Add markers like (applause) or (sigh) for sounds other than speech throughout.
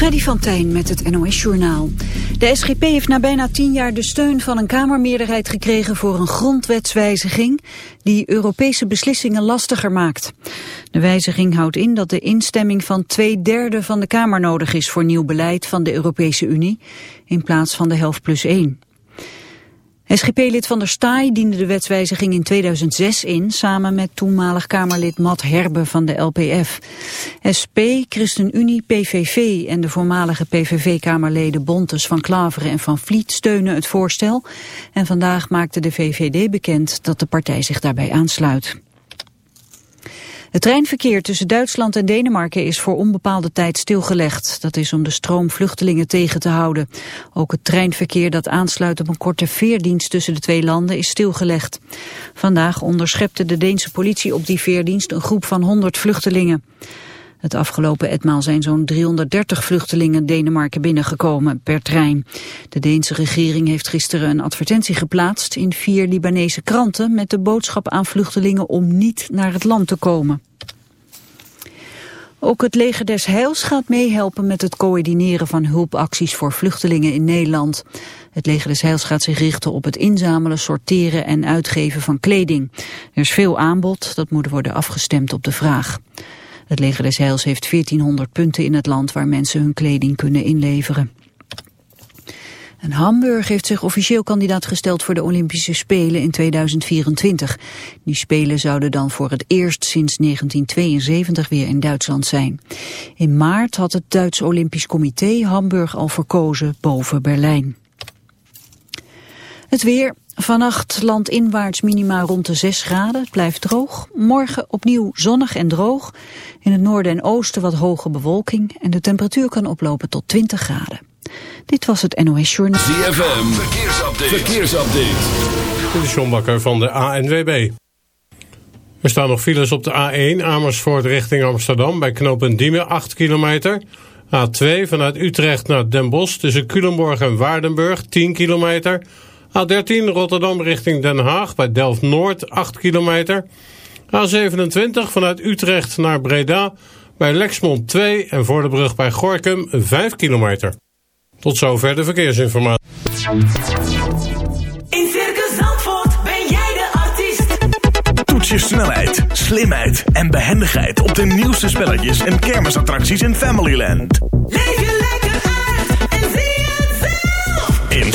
Freddy van Tijn met het NOS-journaal. De SGP heeft na bijna tien jaar de steun van een Kamermeerderheid gekregen voor een grondwetswijziging die Europese beslissingen lastiger maakt. De wijziging houdt in dat de instemming van twee derde van de Kamer nodig is voor nieuw beleid van de Europese Unie in plaats van de helft plus één. SGP-lid Van der Staaij diende de wetswijziging in 2006 in... samen met toenmalig Kamerlid Matt Herbe van de LPF. SP, ChristenUnie, PVV en de voormalige PVV-kamerleden Bontes van Klaveren en Van Vliet steunen het voorstel. En vandaag maakte de VVD bekend dat de partij zich daarbij aansluit. Het treinverkeer tussen Duitsland en Denemarken is voor onbepaalde tijd stilgelegd. Dat is om de stroom vluchtelingen tegen te houden. Ook het treinverkeer dat aansluit op een korte veerdienst tussen de twee landen is stilgelegd. Vandaag onderschepte de Deense politie op die veerdienst een groep van 100 vluchtelingen. Het afgelopen etmaal zijn zo'n 330 vluchtelingen Denemarken binnengekomen per trein. De Deense regering heeft gisteren een advertentie geplaatst in vier Libanese kranten met de boodschap aan vluchtelingen om niet naar het land te komen. Ook het leger des Heils gaat meehelpen met het coördineren van hulpacties voor vluchtelingen in Nederland. Het leger des Heils gaat zich richten op het inzamelen, sorteren en uitgeven van kleding. Er is veel aanbod, dat moet worden afgestemd op de vraag. Het leger des Heils heeft 1400 punten in het land waar mensen hun kleding kunnen inleveren. En Hamburg heeft zich officieel kandidaat gesteld voor de Olympische Spelen in 2024. Die Spelen zouden dan voor het eerst sinds 1972 weer in Duitsland zijn. In maart had het Duits Olympisch Comité Hamburg al verkozen boven Berlijn. Het weer, Vannacht landinwaarts minima rond de 6 graden. Het blijft droog. Morgen opnieuw zonnig en droog. In het noorden en oosten wat hoge bewolking. En de temperatuur kan oplopen tot 20 graden. Dit was het NOS Journal. ZFM, verkeersupdate. verkeersupdate. Dit is John Bakker van de ANWB. Er staan nog files op de A1 Amersfoort richting Amsterdam... bij knooppunt Diemen 8 kilometer... A2 vanuit Utrecht naar Den Bosch tussen Culemborg en Waardenburg 10 kilometer... A13 Rotterdam richting Den Haag bij Delft-Noord 8 kilometer. A27 vanuit Utrecht naar Breda bij Lexmond 2 en voor de brug bij Gorkum 5 kilometer. Tot zover de verkeersinformatie. In Circus Zandvoort ben jij de artiest. Toets je snelheid, slimheid en behendigheid op de nieuwste spelletjes en kermisattracties in Familyland. Leef je lekker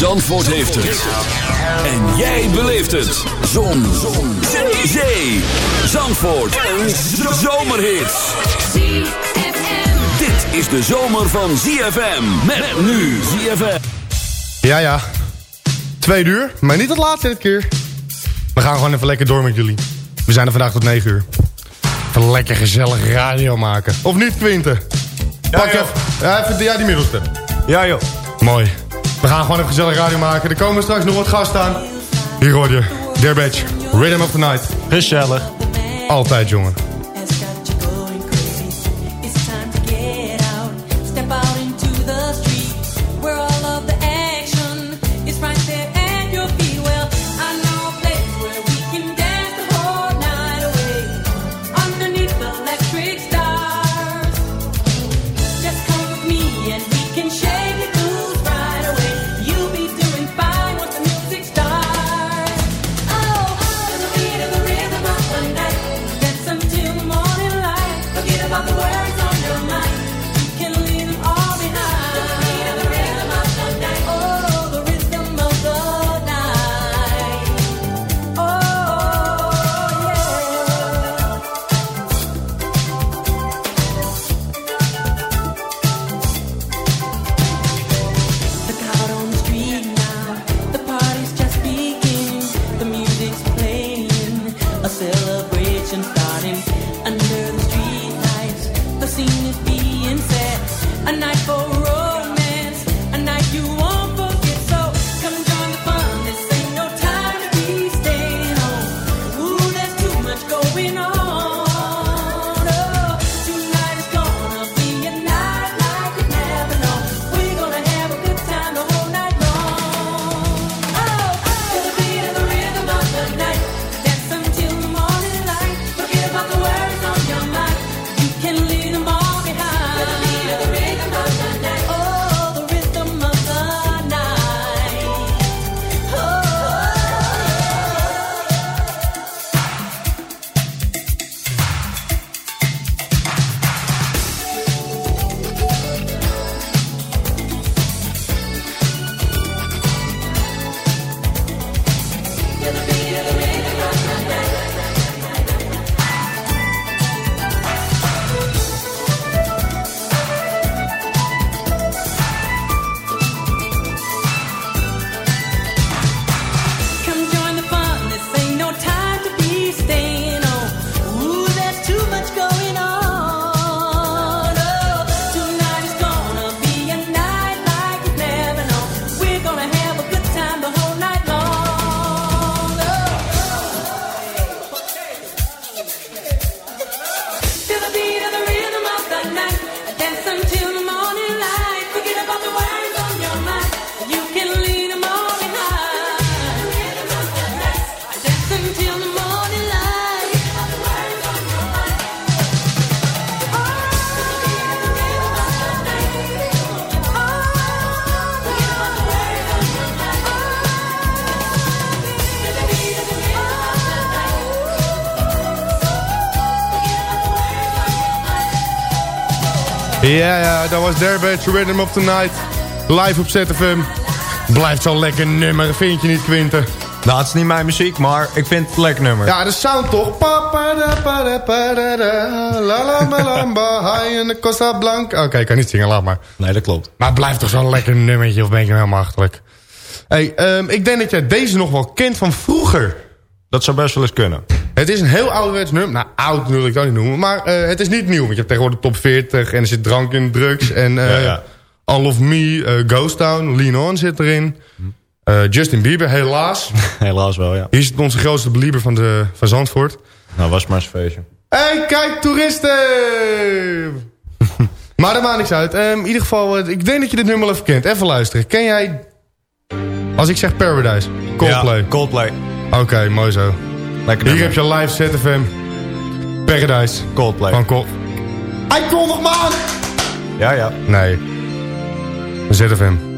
Zandvoort heeft het. En jij beleeft het. Zon. Zon. Zee. Zee. Zandvoort. Een zomerhit. Dit is de zomer van ZFM. Met nu ZFM. Ja, ja. Twee uur, maar niet het laatste dit keer. We gaan gewoon even lekker door met jullie. We zijn er vandaag tot 9 uur. Even lekker gezellig radio maken. Of niet, Quinten? Pak joh. even, ja, even ja, die middelste. Ja joh. Mooi. We gaan gewoon even gezellig radio maken. Er komen straks nog wat gasten aan. Hier hoor je. Dear Badge. Rhythm of the Night. Gezellig. Altijd, jongen. conversation starting. Ja, ja, dat was Derbage, Rhythm of the Night. Live op ZFM. Blijft zo'n lekker nummer, vind je niet, Quinten? Nou, het is niet mijn muziek, maar ik vind het een lekker nummer. Ja, de sound toch? La, lamba, high in de Costa Blanca. Oké, ik kan niet zingen, laat maar. Nee, dat klopt. Maar het blijft toch zo'n lekker nummertje, of ben ik nou helemaal achterlijk? Hey, ehm, ik denk dat jij deze nog wel kent van vroeger. Dat zou best wel eens kunnen. Het is een heel ouderwets nummer. Nou, oud wil ik dat niet noemen. Maar eh, het is niet nieuw. Want je hebt tegenwoordig top 40 en er zit drank in, drugs. En eh Ja, ja. All of Me, eh, Ghost Town, Lean On zit erin. Justin Bieber, helaas. (laughs) Helaas wel, ja. Hier zit onze grootste belieber van, de, van Zandvoort. Nou, was maar eens een feestje. hey, kijk, toeristen! (laughs) maar dat maakt niks uit. Ehm, in ieder geval, ik denk dat je dit nummer wel even kent. Even luisteren. Ken jij... Als ik zeg Paradise, Coldplay. Ja, Coldplay. Oké, mooi zo. Lekker Hier heb je live ZFM. Paradise. Coldplay. Van Col... Hij kon nog maar! Ja, ja. Nee. ZFM.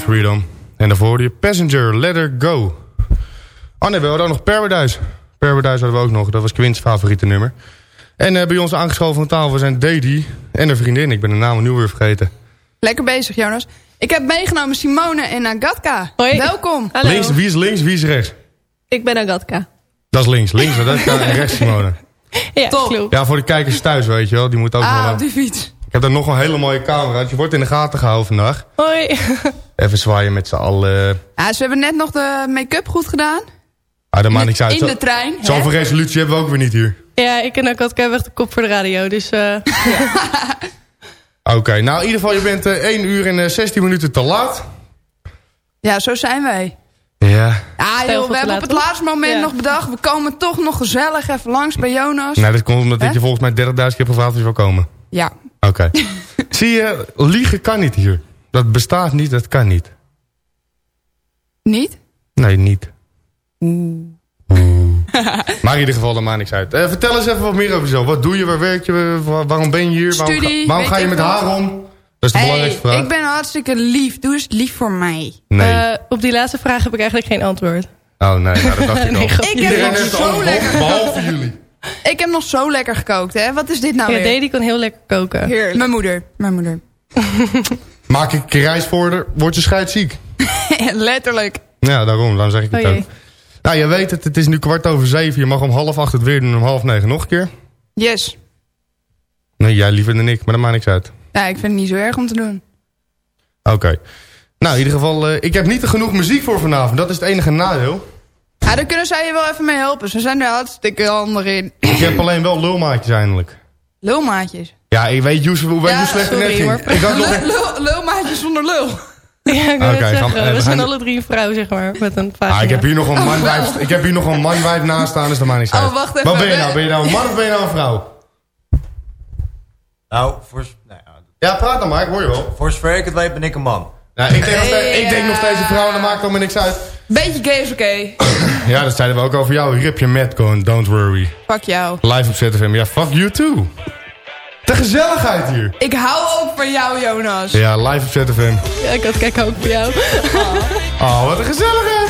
Freedom. En daarvoor hoorde je Passenger, Let Her Go. Oh nee, we hadden ook nog Paradise. Paradise hadden we ook nog. Dat was Quint's favoriete nummer. En eh, bij ons aangeschoven aan tafel zijn Dedy en een vriendin. Ik ben de naam nu weer vergeten. Lekker bezig, Jonas. Ik heb meegenomen Simone en Agatka. Welkom. Links, wie is links, wie is rechts? Ik ben Agatka. Dat is links. Links, Agatka en rechts (laughs) Simone. Ja, klopt. Ja, voor de kijkers thuis, weet je wel. Die moeten ook Ah, wel... op die fiets. Ik heb daar nog een hele mooie camera. Je wordt in de gaten gehouden vandaag. Hoi. Even zwaaien met z'n allen. Ja, ze hebben net nog de make-up goed gedaan. Ah, dat maakt niks uit. In de trein. Zoveel resolutie hebben we ook weer niet hier. Ja, ik en Agatka hebben echt de kop voor de radio. Dus eh, (laughs) Oké, nou in ieder geval, je bent eh 1 uur en eh, 16 minuten te laat. Ja, zo zijn wij. Ja. Stijl joh, we hebben op het laat, laatste moment Ja. nog bedacht... we komen toch nog gezellig even langs bij Jonas. Nou, dat komt omdat ik Hè? je volgens mij 30.000 keer gevraagd je wil komen. Ja. Oké. (laughs) Zie je, liegen kan niet hier. Dat bestaat niet, dat kan niet. Niet? Nee, niet. Oeh. (laughs) maar in ieder geval, dat maakt niks uit. Eh, vertel eens even wat meer over jezelf. Wat doe je, waar werk je, waar- waarom ben je hier? Waarom, ga- Studie, waarom ga je met haar om? Dat is de Hey, belangrijkste vraag. ik ben hartstikke lief. Doe eens lief voor mij. Nee. eh, op die laatste vraag heb ik eigenlijk geen antwoord. oh nee, nou, dat dacht (laughs) ik Nee, al. grapje. Ik heb nog zo lekker behalve jullie. Ik heb nog zo lekker gekookt, hè? Wat is dit nou Ja, weer? Dedy kan heel lekker koken. Heerlijk. Mijn moeder. Mijn moeder. (laughs) Maak ik een reis voor haar, word je scheidsziek. (laughs) Letterlijk. Ja, daarom, daarom zeg ik het Oh ook. Nou, je weet het, het is nu kwart over zeven. Je mag om half acht het weer doen en om half negen nog een keer. Yes. Nee, jij liever dan ik, maar dat maakt niks uit. Ja, ik vind het niet zo erg om te doen. Oké. Nou, in ieder geval, eh, ik heb niet genoeg muziek voor vanavond. Dat is het enige nadeel. Ja, daar kunnen zij je wel even mee helpen. Ze zijn er hartstikke handig in. Ik heb alleen wel lulmaatjes eindelijk. Lulmaatjes. Ja, ik weet, Joes, hoe, Ja, hoe slecht het net sorry, ging. hoor. Ik had nog (laughs) een... Lul, lulmaatjes zonder lul. (laughs) Ja, ik net gaan we- zeggen, eh, we, zijn alle drie een vrouw, zeg maar, met een vagina. Ah, ik heb hier nog een manwijf, ik heb hier nog een manwijf naast staan, dus dat maakt niks uit. Oh, wacht even. Wat ben je nou? Ben je nou een man of ben je nou een vrouw? Nou, voor, nou ja, Ja, praat dan maar, ik hoor je wel. voor zover ik het weet ben ik een man. Nou, ik, denk nog steeds, ik denk nog steeds een vrouw en dat maakt allemaal niks uit. Beetje gay is oké. (coughs) Ja, dat zeiden we ook over jou. Rip je met gewoon, don't worry. Fuck jou. Live op ZFM. Ja, fuck you too. De gezelligheid hier. Ik hou ook van jou, Jonas. Ja, live op ZFM. Ja, ik had kijken ook voor jou. Oh, wat een gezelligheid.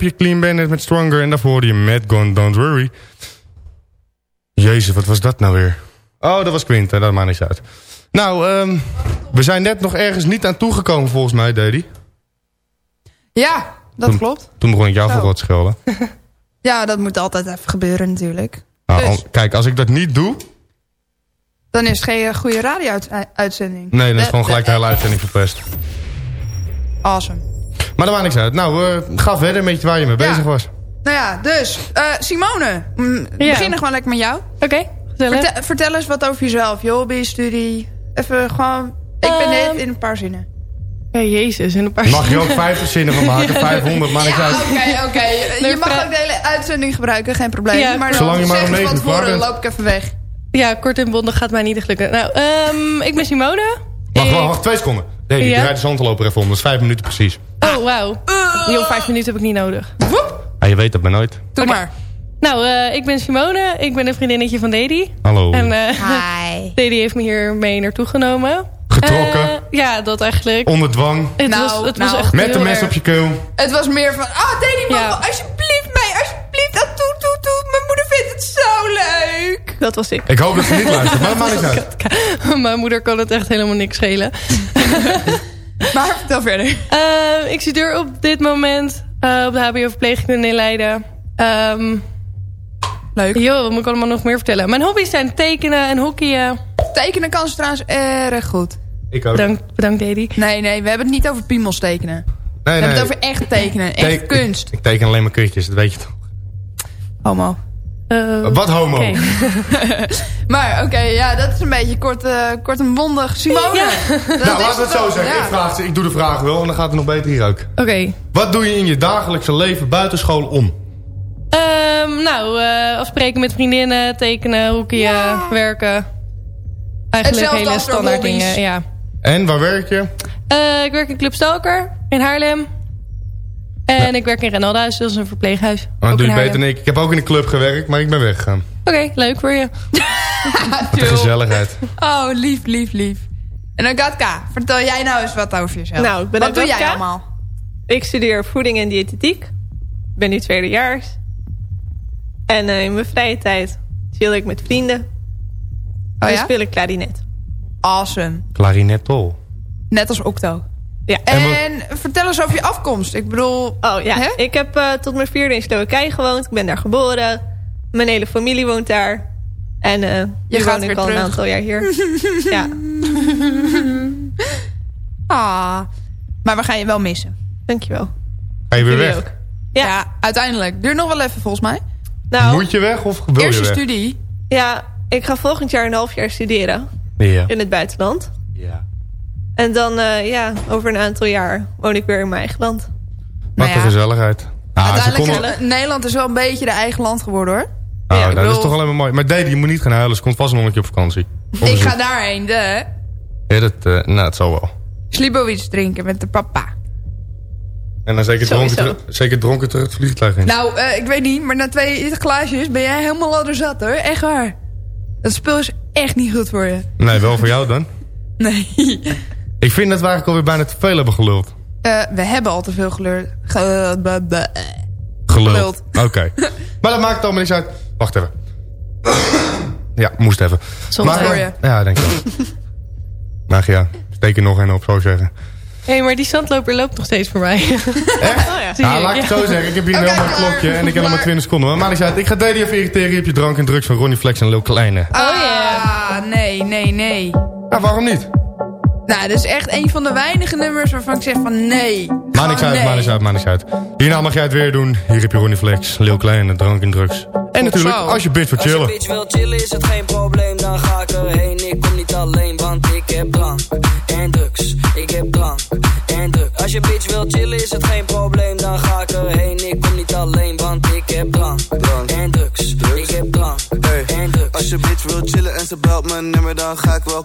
heb je Clean Bandit met Stronger. En daarvoor hoorde je Mad Gone Don't Worry. Jezus, wat was dat nou weer? Oh, dat was Quinten, dat maakt niks uit. Nou, ehm, we zijn net nog ergens niet aan toegekomen volgens mij, Daddy. Ja, dat Toen- klopt. Toen begon ik jou voor wat schelden. (laughs) Ja, dat moet altijd even gebeuren natuurlijk. Nou, Dus, kijk, als ik dat niet doe... dan is het geen eh, goede radio-uitzending. Nee, dan is gewoon gelijk de hele uitzending verpest. Awesome. Maar dat maakt niks uit. Nou, eh, ga verder met waar je mee bezig was. Nou ja, dus, eh, Simone, mm, we Ja. beginnen gewoon lekker met jou. Oké. Vertel, vertel eens wat over jezelf, je hobby, studie. Even gewoon, ik ben Ehm, dit in een paar zinnen. Ja, jezus, in een paar Mag je ook 50 zinnen van maken, 500, (laughs) maakt niks Ja, uit. oké, oké. Je mag ook de hele uitzending gebruiken, geen probleem. Ja, maar Zolang je dan maar zeg om eens negen van bent. loop ik even weg. Ja, kort en bondig gaat mij niet echt lukken. Nou, ehm, ik ben Simone. Wacht, Ik- wacht, wacht, twee seconden. Nee, Ja? draait de zandloper even om. Dat is vijf minuten precies. Oh, wauw. Joh, vijf minuten heb ik niet nodig. Ah, je weet dat maar nooit. Doe maar. Nou, eh, ik ben Simone. Ik ben een vriendinnetje van Dedy. Hallo. En eh Hi. (laughs) Dedy heeft me hier mee naartoe genomen. Getrokken. Eh, ja, dat eigenlijk. Onder dwang. Het, Nou, was, het nou. was echt Met een mes erg. op je keel. Het was meer van, ah, Danny, mag Ja. alsjeblieft mee, alsjeblieft, dat toe, toe, toe. Mijn moeder vindt het zo leuk. Dat was ik. Ik hoop dat ze niet luistert, maar maakt niks (laughs) uit. Mijn moeder kan het echt helemaal niks schelen. (laughs) (laughs) Maar vertel verder. Eh, ik studeer op dit moment eh, op de HBO Verpleegkunde in Leiden. Ehm Leuk. joh, wat moet ik allemaal nog meer vertellen? Mijn hobby's zijn tekenen en hockeyen. Tekenen kan ze trouwens erg goed. Ik ook. Bedankt, bedankt. Nee, nee, we hebben het niet over piemels tekenen. Nee, We hebben het over echt tekenen, echt Teken- kunst. Ik, ik teken alleen maar kutjes, dat weet je toch. Homo. Eh, Wat homo? (laughs) Maar oké, ja, dat is een beetje kort, eh, kort en bondig. Simone. Ja. Nou, laten we het zo wel, zeggen. ja. Ik, vraag, ze- ik doe de vraag wel en dan gaat het nog beter hier ook. Oké. Wat doe je in je dagelijkse leven buiten school om? Ehm, nou, eh, afspreken met vriendinnen, tekenen, hockeyen, werken. Eigenlijk Hetzelfde hele standaard dingen, ja. En, waar werk je? Eh, ik werk in Club Stalker in Haarlem. En ik werk in Renalduis, dat is een verpleeghuis. Oh, Ook doe je beter dan ik. Ik heb ook in een club gewerkt, maar ik ben weggegaan. Oké, leuk voor je. (laughs) Wat een gezelligheid. Oh, lief, lief, lief. En Agatka, vertel jij nou eens wat over jezelf. Nou, ik ben wat doe jij allemaal? Ik studeer voeding en diëtetiek. Ik ben nu tweedejaars. En eh, in mijn vrije tijd chill ik met vrienden. Oh en ja? speel ik klarinet. Awesome. Klarinetol. Net als Octo. Ja. En, vertel eens over je afkomst. Ik bedoel... Oh ja, Hè? ik heb eh, tot mijn vierde in Slowakije gewoond. Ik ben daar geboren. Mijn hele familie woont daar. En eh nu gaat woon ik al een terug. aantal jaar hier. (laughs) ja, Ah. Maar we gaan je wel missen. dankjewel. Ga je weer Jullie weg? ook. Ja, Ja. uiteindelijk. Duurt nog wel even volgens mij. Nou, Moet je weg of wil je Eerste weg? studie. ja, ik ga volgend jaar een half jaar studeren. Ja. In het buitenland. ja. En dan, eh, ja, over een aantal jaar woon ik weer in mijn eigen land. Wat Nou een ja. gezelligheid. Ah, Uiteindelijk konden- is Nederland is wel een beetje de eigen land geworden hoor. Ah, Ja, ik dat is toch alleen maar mooi. Maar Dede, je moet niet gaan huilen. Ze komt vast nog een keer op vakantie. Ik ga daarheen de Ja, dat, eh, nou, het zal wel. Slibowitz drinken met de papa. En dan zeker dronken, terug- zeker dronken terug het vliegtuig in. Nou, eh, ik weet niet, maar na twee glaasjes ben jij helemaal ladderzat hoor. Echt waar. Dat spul is echt niet goed voor je. Nee, wel voor jou dan. (laughs) Nee. Ik vind dat we eigenlijk alweer bijna te veel hebben geluld. Eh, we hebben al te veel. Ge- be- Geluld. Geluld. Oké. (laughs) maar dat maakt het allemaal niks uit. Wacht even. ja, moest even. Soms maar, hoor eh, je. Ja, denk ik wel. (laughs) Maar ja, steek er nog een op, zou ik zeggen. Hé, hey, maar die zandloper loopt nog steeds voor mij. Echt? (laughs) Zie je? Nou, laat ik het Ja. zo zeggen. Ik heb hier helemaal een klaar. klokje en ik heb nog maar Klaar. 20 seconden. Maar maakt niet uit. Ik ga Dede even irriteren. Je hebt je drank en drugs van Ronnie Flex en Lil Kleine. Oh ja. nee, nee, nee. Ja, waarom niet? Nou, dat is echt een van de weinige nummers waarvan ik zeg van nee. Maakt niks uit, nee. maakt niks uit, maakt niks uit. Hierna mag jij het weer doen. Hier heb je Ronnie Flex, Lil Kleine, drank en drugs. En natuurlijk, zo. als je bitch wil Als je chillen. bitch wil chillen is het geen probleem, dan ga ik erheen. Ik kom niet alleen, want ik heb drank en drugs. Ik heb drank en drugs. Als je bitch wil chillen is het geen probleem, dan ga ik erheen. Ik kom niet alleen, want ik heb drank en drugs. Ik heb drank en drugs. Als je bitch wil chillen en ze belt mijn nummer, dan ga ik wel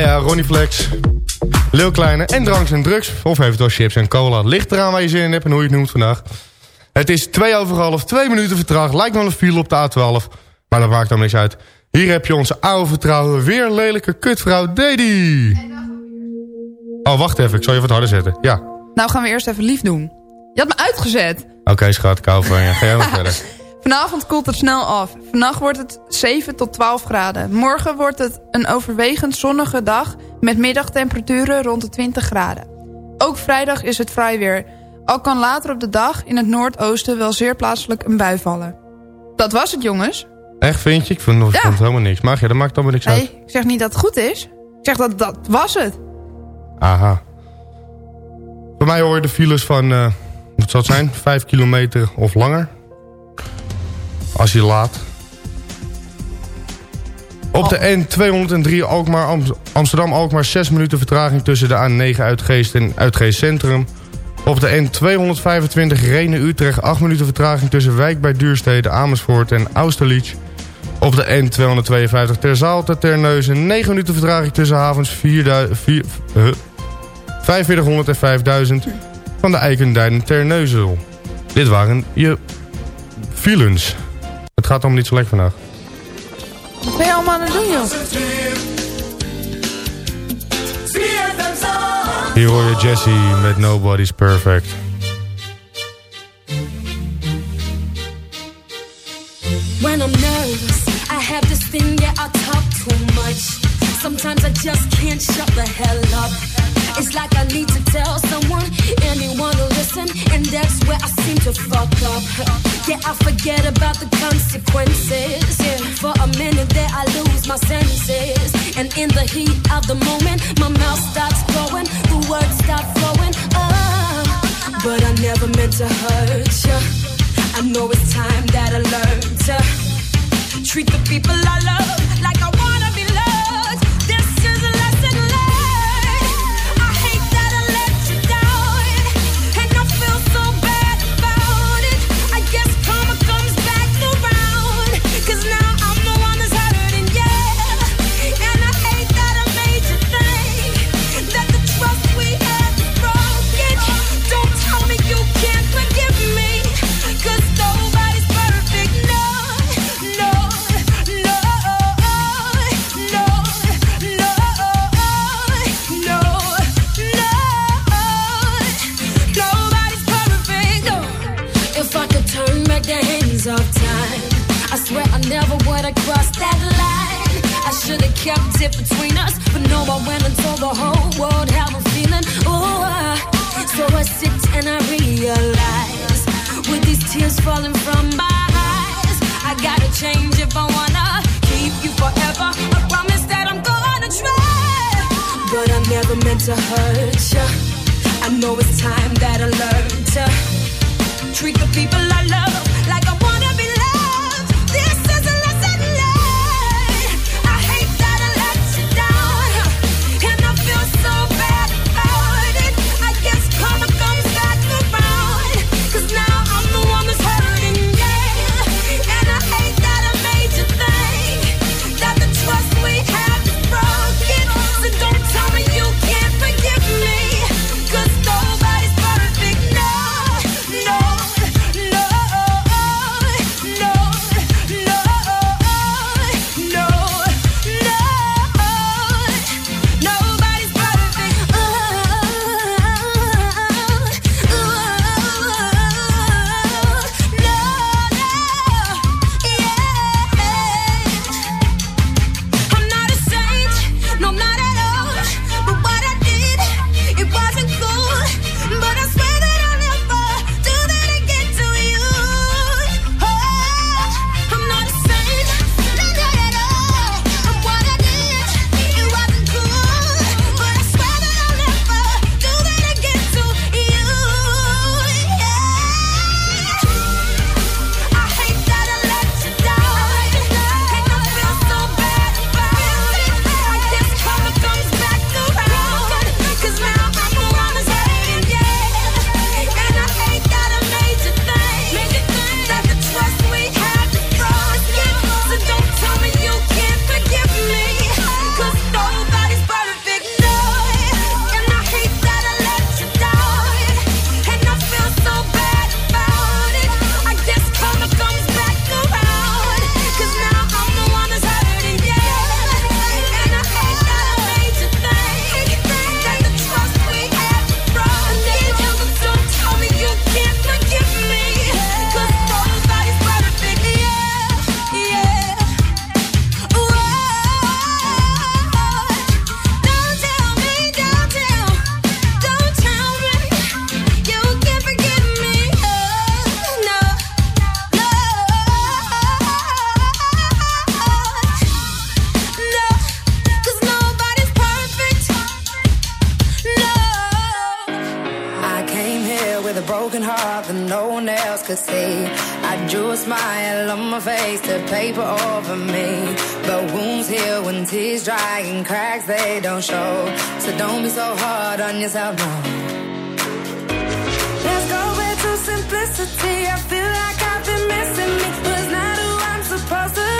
Ja, Ronnie Flex. Lil Kleine en dranks en drugs. Of eventueel chips en cola. Ligt eraan waar je zin in hebt en hoe je het noemt vandaag. Het is twee over half, twee minuten vertraagd. Lijkt wel een file op de A12. Maar dat maakt dan niks uit. Hier heb je onze oude vertrouwen. Weer lelijke kutvrouw Dedy. Oh, wacht even. Ik zal je wat harder zetten. Ja. Nou gaan we eerst even lief doen. Je had me uitgezet. Oké, schat. Ik hou van je. Ga jij maar (laughs) verder. Vanavond koelt het snel af. Vannacht wordt het 7 tot 12 graden. Morgen wordt het een overwegend zonnige dag... met middagtemperaturen rond de 20 graden. Ook vrijdag is het vrij weer. Al kan later op de dag in het noordoosten wel zeer plaatselijk een bui vallen. Dat was het, jongens. Echt, vind je? Ik vind, ik Ja. vond helemaal niks. Maar ja, dat maakt allemaal niks Nee, uit. ik zeg niet dat het goed is. Ik zeg dat dat was het. Aha. Voor mij hoor je de files van, eh, wat zal het zijn, 5 kilometer of langer. Als je laat. Op de N203 Alkmaar, Am- Amsterdam-Alkmaar 6 minuten vertraging tussen de A9 Uitgeest en Uitgeest Centrum. Op de N225 Renen-Utrecht 8 minuten vertraging tussen Wijk bij Duurstede, Amersfoort en Austerlitz. Op de N252 Ter Zaalte, Terneuzen 9 minuten vertraging tussen havens 4000 vier- huh? 4500 en 5000 van de Eikendijn en Terneuzel. Dit waren je files. Het gaat allemaal niet zo lekker vandaag. Wat ben je allemaal aan het doen, joh? Hier hoor je Jesse met Nobody's Perfect. When I'm nervous, I have this thing, yeah, I talk too much. Sometimes I just can't shut the hell up. It's like I need to tell someone, anyone to listen, and that's where I seem to fuck up. Yeah, I forget about the consequences. Yeah, for a minute there, I lose my senses. And in the heat of the moment, my mouth starts flowing, the words start flowing. Oh, but I never meant to hurt you. I know it's time that I learn to treat the people I love like I wanna kept it between us, but no, I went and told the whole world how I'm feeling. Oh, so I sit and I realize, with these tears falling from my eyes, I gotta change if I wanna keep you forever. I promise that I'm gonna try, but I never meant to hurt you. I know it's time that I learn to treat the people I love like I prophecy. I drew a smile on my face, the paper over me. But wounds heal when tears dry and cracks they don't show. So don't be so hard on yourself, no. Let's go back to simplicity. I feel like I've been missing me. Was not who I'm supposed to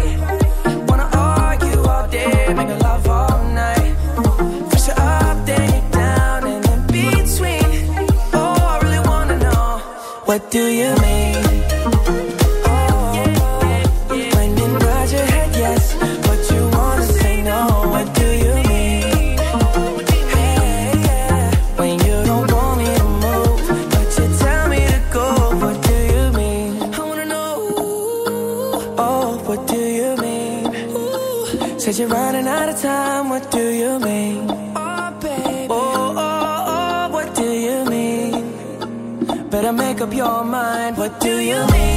Oh, I really wanna know, what do you mean? Do you mean?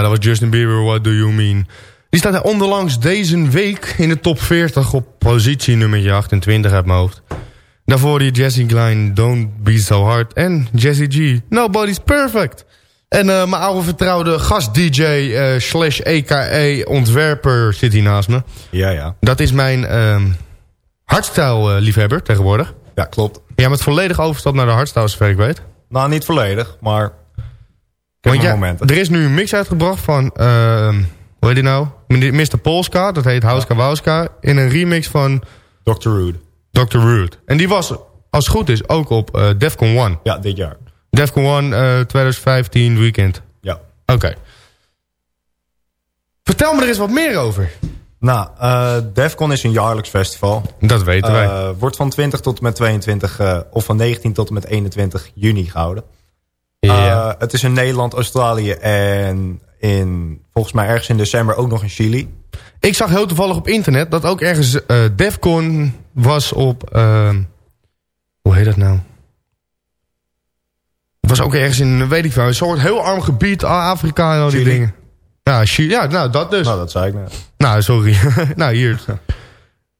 Ja, dat was Justin Bieber, What Do You Mean. Die staat onderlangs deze week in de top 40 op positie nummer 28 uit mijn hoofd. Daarvoor die Jesse Klein, Don't Be So Hard. En Jesse G, Nobody's Perfect. En eh, mijn oude vertrouwde gast-dj eh, slash EKE ontwerper zit hier naast me. Ja, ja. Dat is mijn ehm hardstyle eh, liefhebber tegenwoordig. Ja, klopt. Jij bent volledig overstap naar de hardstyle, zover ik weet. Nou, niet volledig, maar... Want mijn ja, momenten. er is nu een mix uitgebracht van, ehm hoe heet die nou? Mr. Polska, dat heet Hauska Wauska. In een remix van... Dr. Rude. Dr. Rude. En die was, als het goed is, ook op eh, Defcon 1. Ja, dit jaar. Defcon 1 eh, 2015 weekend. Ja. Oké. Vertel me er eens wat meer over. Nou, eh Defcon is een jaarlijks festival. Dat weten wij. Eh, wordt van 20 tot en met 22, eh, of van 19 tot en met 21 juni gehouden. Ja. Eh, het is in Nederland, Australië en in, volgens mij ergens in december ook nog in Chili. Ik zag heel toevallig op internet dat ook ergens eh Defcon was op... ehm, hoe heet dat nou? Het was ook ergens in, weet ik veel, een soort heel arm gebied, Afrika en al die dingen. Ja, Chili, ja, nou dat dus. Nou, dat zei ik net. Nou, sorry. (laughs) nou, hier.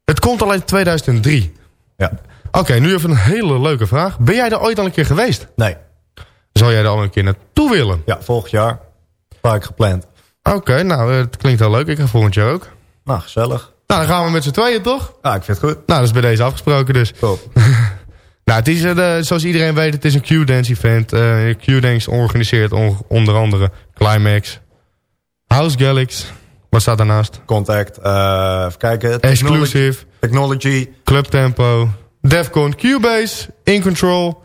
Het komt al uit 2003. Ja. Oké, nu even een hele leuke vraag. Ben jij er ooit al een keer geweest? Nee. Zou jij er al een keer naartoe willen? Ja, volgend jaar. Vaak gepland. Oké, nou, het klinkt heel leuk. Ik ga volgend jaar ook. Nou, gezellig. Nou, dan gaan we met z'n tweeën, toch? Ja, ik vind het goed. Nou, dat is bij deze afgesproken dus. Top. (laughs) nou, het is, eh, zoals iedereen weet, het is een Q-Dance event. Eh Q-Dance organiseert on- onder andere Climax, House Galax. Wat staat daarnaast? Contact. eh even kijken. Exclusive. Technology. Club Tempo. Defcon, Cubase, In Control.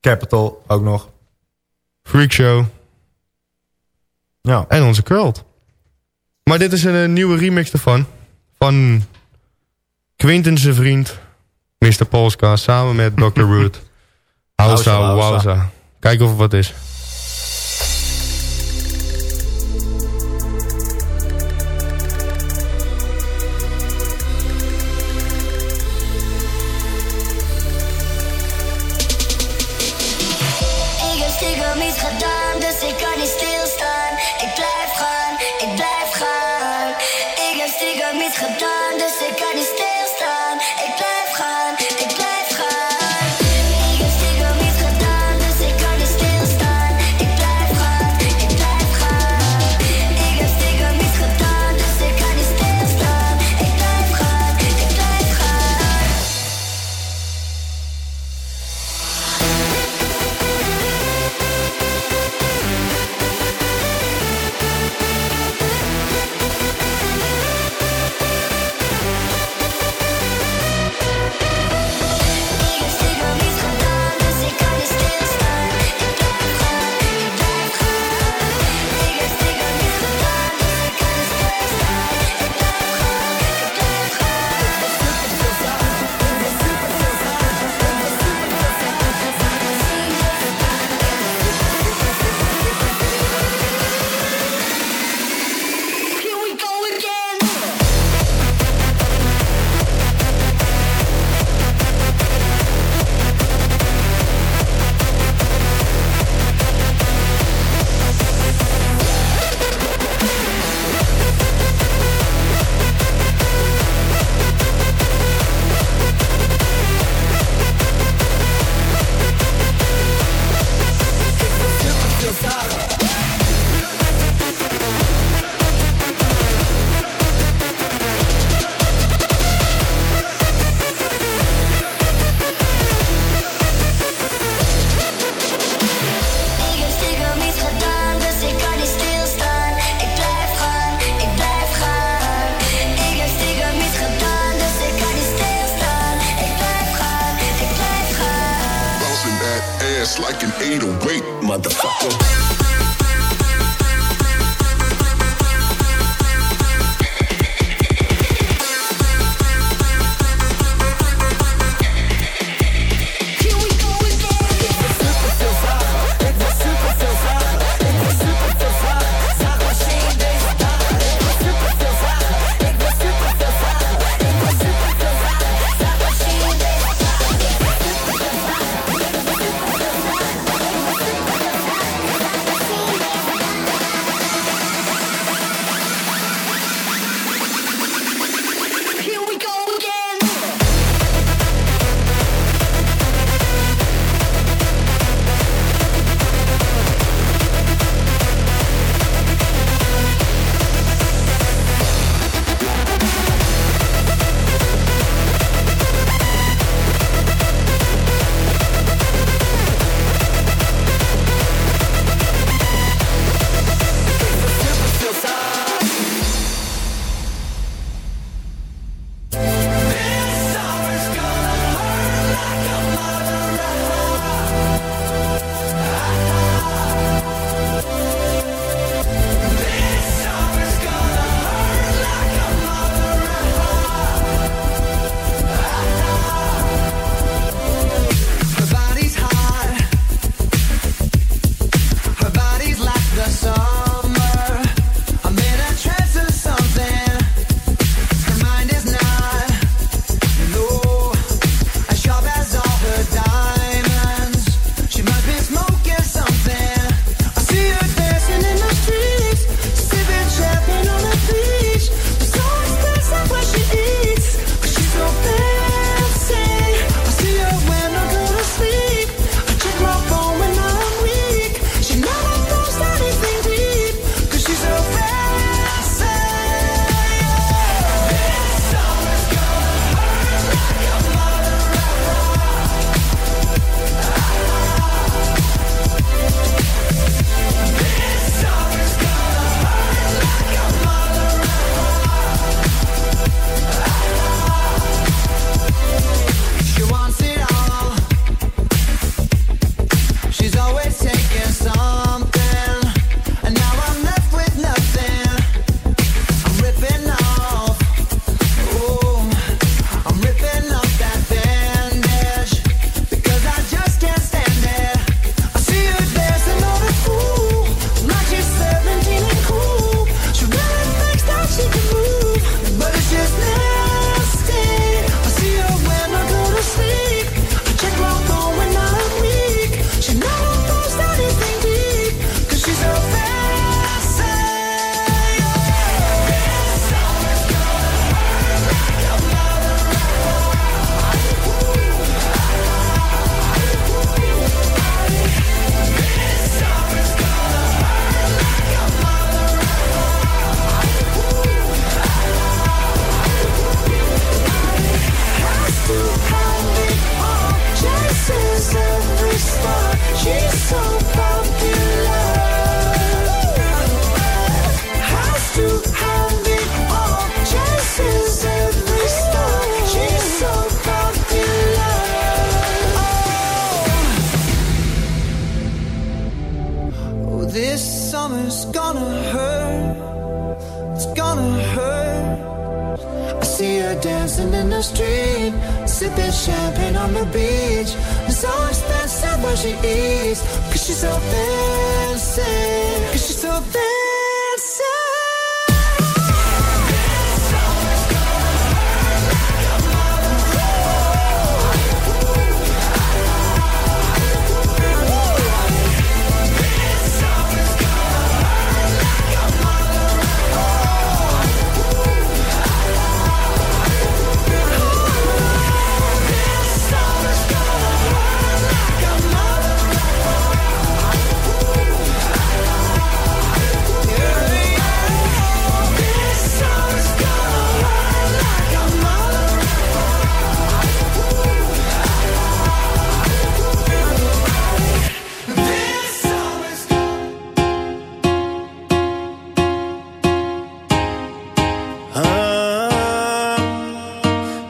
Capital ook nog. Freak Show. Ja. En onze Curled. Maar dit is een eh, nieuwe remix ervan. Van Quinten zijn vriend. Mr. Polska. Samen met Dr. (laughs) Root. Hausa. Wausa. Kijk of het wat is.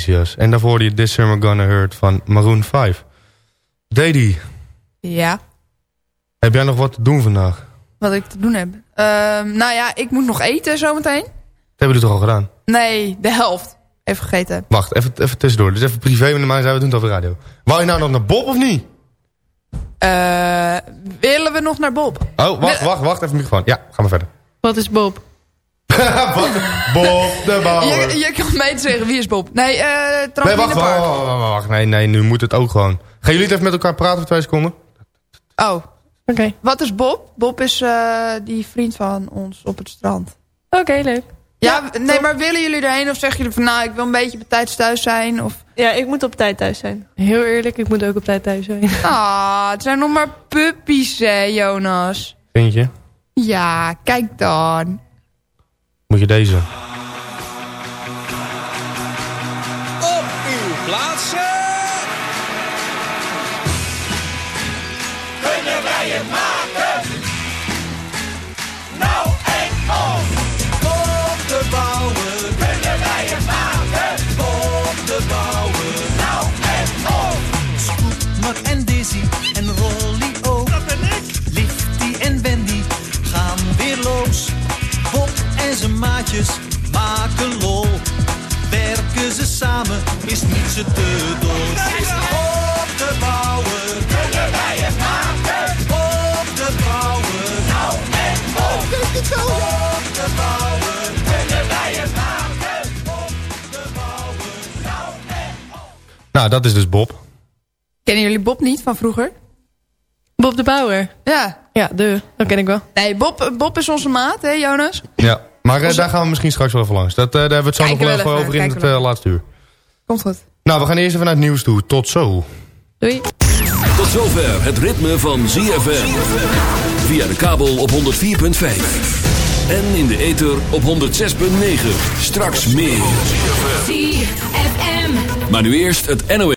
Iglesias. En daarvoor je This Summer Gonna Hurt van Maroon 5. Dady, Ja, heb jij nog wat te doen vandaag? wat ik te doen heb. Ehm, nou ja, ik moet nog eten zometeen. Dat hebben we toch al gedaan? Nee, de helft. Even gegeten. Wacht, even, even tussendoor. Dus even privé, maar normaal zijn we doen het over radio. Wou je nou nog naar Bob of niet? Eh, willen we nog naar Bob? Oh, wacht, wacht, wacht. Even microfoon. Ja, gaan we verder. Wat is Bob? (laughs) Bob de Bouwer. Je, je kan mij zeggen, wie is Bob? Nee, eh Nee, Trampolinepark. wacht, wacht, wacht, wacht, wacht. Nee, nee, nu moet het ook gewoon. Gaan jullie het even met elkaar praten voor twee seconden? Oh. Oké. Wat is Bob? Bob is eh, die vriend van ons op het strand. Oké, leuk. Ja, nee, maar willen jullie erheen of zeggen jullie van... nou, ik wil een beetje op tijd thuis zijn? Of... Ja, ik moet op tijd thuis zijn. Heel eerlijk, ik moet ook op tijd thuis zijn. Ah, het zijn nog maar puppies, hè, Jonas. Vind je? Ja, kijk dan. Moet je deze? Zijn maatjes maken lol. Werken ze samen is niet ze te dol. Op de bouwen. Kunnen wij het maken? Op de bouwen. Nou en of. Op de bouwen. Kunnen wij het maken? Op de bouwen. Nou en Nou, dat is dus Bob. Kennen jullie Bob niet van vroeger? Bob de Bouwer? Ja. Ja, de. Dat ken ik wel. Nee, Bob, Bob is onze maat, hè Jonas? Ja, maar eh, daar gaan we misschien straks wel even langs. Dat, eh, daar hebben we het zo nog wel we even over in het kijken eh, laatste uur. Komt goed. Nou, we gaan eerst even naar het nieuws toe. Tot zo. Doei. Tot zover het ritme van ZFM. Via de kabel op 104.5. En in de ether op 106.9. Straks meer. ZFM. Maar nu eerst het NOS.